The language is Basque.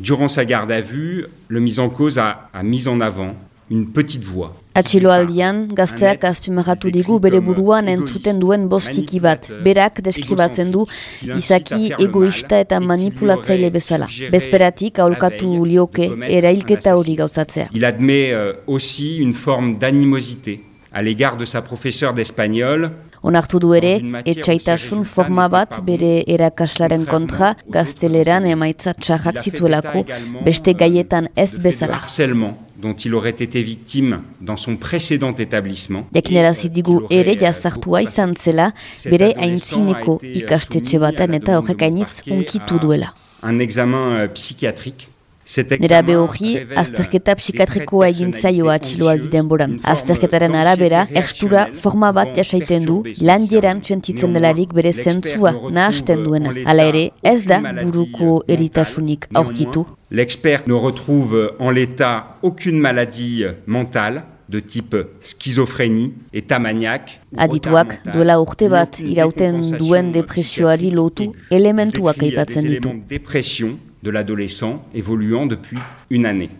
Durant sa garde à vue, le mis en cause a, a mis en avant une petite voix. Atxiloaldian, gazteak azpimarratu digu bere buruan entzuten duen bostiki bat. Berak deskribatzen du izaki egoista eta manipulatzaile bezala. Bezperatik aholkatu lioke erailketa hori gauzatzea. Il admet euh, aussi une forme d'animosité à l'égard de sa professeure d'espagnol Onartu du ere, etxaitasun forma bat bere erakaslaren kontra gazteleran emaitza txarrak zituelako beste gaietan ez bezala. harcèlement dont il aurait été victime dans son précédent établissement. Jakinarazi digu ere jazartua izan zela bere aintzineko ikastetxe baten eta horrek ainitz unkitu duela. Un examen euh, psychiatrique. Nera behorri, azterketa psikatrikoa egin personnalité zaio atxiloaldi conscieuse, denboran. Azterketaren arabera, erstura forma bat jasaiten du, landieran txentitzen delarik bere zentzua nahasten duena. Hala ere, ez da buruko eritasunik aurkitu. L'expert ne retrouve en l'état aucune maladie mentale de type schizophrénie, état maniaque. ou Adituak duela urte bat irauten duen depresioari lotu elementuak aipatzen ditu. De l'adolescent évoluant depuis une année.